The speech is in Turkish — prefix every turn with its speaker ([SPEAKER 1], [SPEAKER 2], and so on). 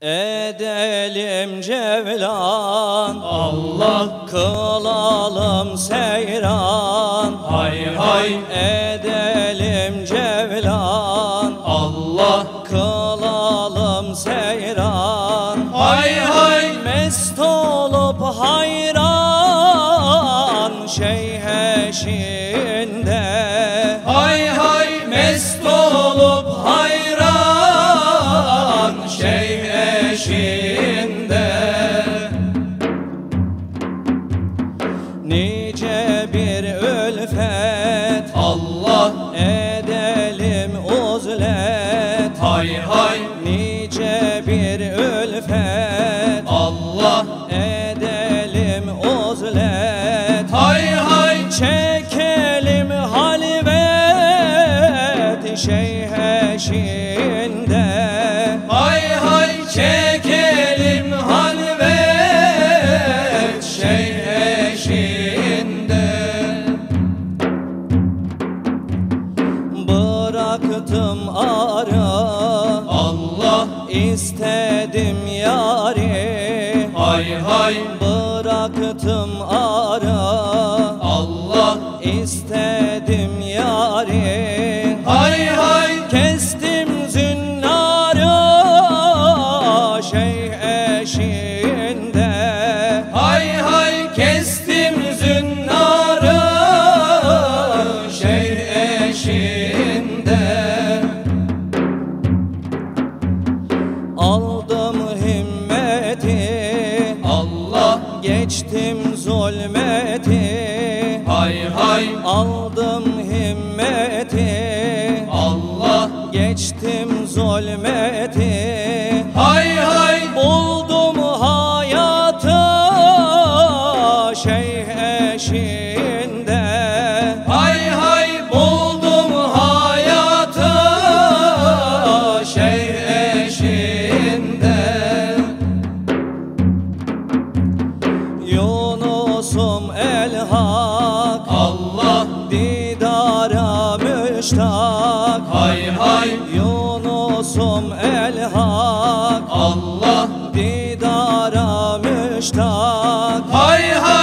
[SPEAKER 1] Edelim cevlan.
[SPEAKER 2] Allah.
[SPEAKER 1] Kılalım seyran.
[SPEAKER 2] Hay hay.
[SPEAKER 1] Edelim cevlan.
[SPEAKER 2] Allah.
[SPEAKER 1] Kılalım seyran.
[SPEAKER 2] Hay hay.
[SPEAKER 1] Mest olup hayran. Şeyh eşinde
[SPEAKER 2] Allah
[SPEAKER 1] Edelim uzlet
[SPEAKER 2] hay hay.
[SPEAKER 1] Nice bir ülfet.
[SPEAKER 2] Allah.
[SPEAKER 1] Edelim uzlet
[SPEAKER 2] hay hay.
[SPEAKER 1] Çekelim halvet Şeyh eşinde istedim yari
[SPEAKER 2] hay hay.
[SPEAKER 1] Bıraktım arı
[SPEAKER 2] Allah.
[SPEAKER 1] İstedim yari
[SPEAKER 2] hay hay.
[SPEAKER 1] Kestim zünnarı. Şeyh
[SPEAKER 2] hay
[SPEAKER 1] Aldım himmeti.
[SPEAKER 2] Allah.
[SPEAKER 1] Geçtim zulmeti.
[SPEAKER 2] Hay hay.
[SPEAKER 1] Buldum hayatı. Şeyh el hak.
[SPEAKER 2] Allah.
[SPEAKER 1] Didara müştak.
[SPEAKER 2] Hay hay.
[SPEAKER 1] Yunus'um el hak.
[SPEAKER 2] Allah.
[SPEAKER 1] Didara müştak. Hay hay.